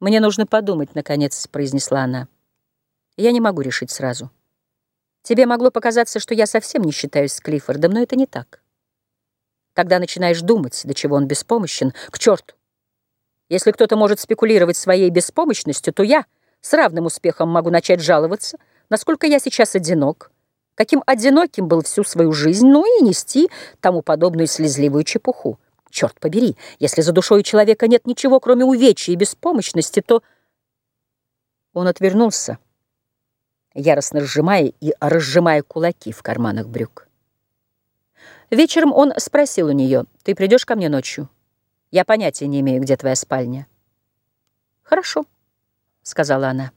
«Мне нужно подумать», — наконец произнесла она. «Я не могу решить сразу. Тебе могло показаться, что я совсем не считаюсь с Клиффордом, но это не так. Когда начинаешь думать, до чего он беспомощен, к черту. Если кто-то может спекулировать своей беспомощностью, то я с равным успехом могу начать жаловаться, насколько я сейчас одинок, каким одиноким был всю свою жизнь, ну и нести тому подобную слезливую чепуху. Черт побери, если за душой человека нет ничего, кроме увечья и беспомощности, то... Он отвернулся, яростно сжимая и разжимая кулаки в карманах брюк. Вечером он спросил у нее, «Ты придешь ко мне ночью? Я понятия не имею, где твоя спальня». «Хорошо», — сказала она.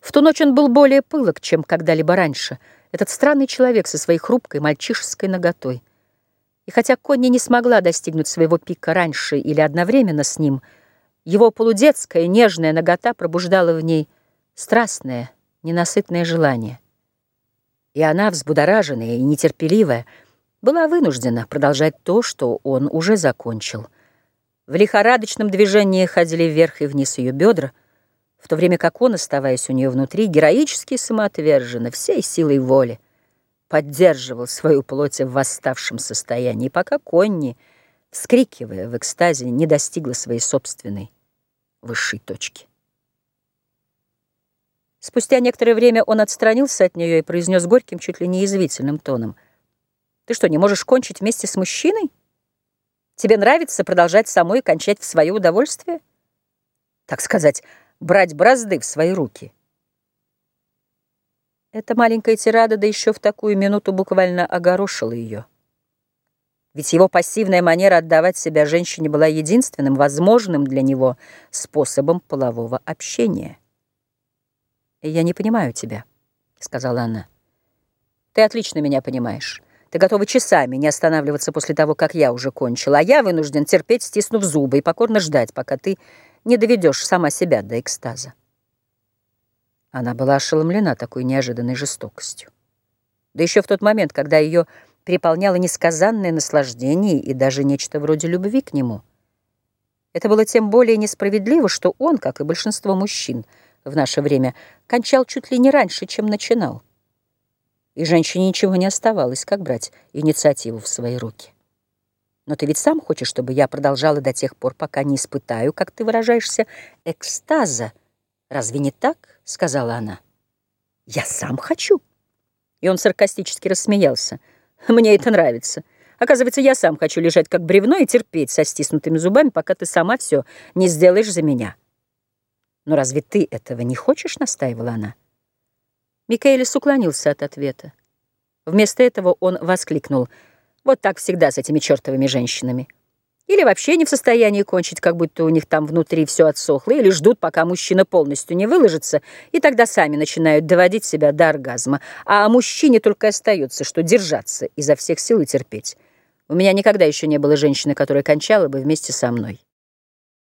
В ту ночь он был более пылок, чем когда-либо раньше, этот странный человек со своей хрупкой мальчишеской наготой. И хотя Конни не смогла достигнуть своего пика раньше или одновременно с ним, его полудетская нежная нагота пробуждала в ней страстное, ненасытное желание. И она, взбудораженная и нетерпеливая, была вынуждена продолжать то, что он уже закончил. В лихорадочном движении ходили вверх и вниз ее бедра, в то время как он, оставаясь у нее внутри, героически самоотверженно, всей силой воли, поддерживал свою плоть в восставшем состоянии, пока Конни, вскрикивая в экстазе, не достигла своей собственной высшей точки. Спустя некоторое время он отстранился от нее и произнес горьким, чуть ли не язвительным тоном. «Ты что, не можешь кончить вместе с мужчиной? Тебе нравится продолжать самой кончать в свое удовольствие? Так сказать, брать бразды в свои руки?» Эта маленькая тирада, да еще в такую минуту буквально огорошила ее. Ведь его пассивная манера отдавать себя женщине была единственным возможным для него способом полового общения. «Я не понимаю тебя», — сказала она. «Ты отлично меня понимаешь. Ты готова часами не останавливаться после того, как я уже кончила, а я вынужден терпеть, стиснув зубы, и покорно ждать, пока ты не доведешь сама себя до экстаза». Она была ошеломлена такой неожиданной жестокостью. Да еще в тот момент, когда ее переполняло несказанное наслаждение и даже нечто вроде любви к нему. Это было тем более несправедливо, что он, как и большинство мужчин в наше время, кончал чуть ли не раньше, чем начинал. И женщине ничего не оставалось, как брать инициативу в свои руки. Но ты ведь сам хочешь, чтобы я продолжала до тех пор, пока не испытаю, как ты выражаешься, экстаза, «Разве не так?» — сказала она. «Я сам хочу». И он саркастически рассмеялся. «Мне это нравится. Оказывается, я сам хочу лежать как бревно и терпеть со стиснутыми зубами, пока ты сама все не сделаешь за меня». «Но разве ты этого не хочешь?» — настаивала она. Микаэлис уклонился от ответа. Вместо этого он воскликнул. «Вот так всегда с этими чертовыми женщинами». Или вообще не в состоянии кончить, как будто у них там внутри все отсохло, или ждут, пока мужчина полностью не выложится, и тогда сами начинают доводить себя до оргазма. А мужчине только остается, что держаться изо всех сил и терпеть. У меня никогда еще не было женщины, которая кончала бы вместе со мной.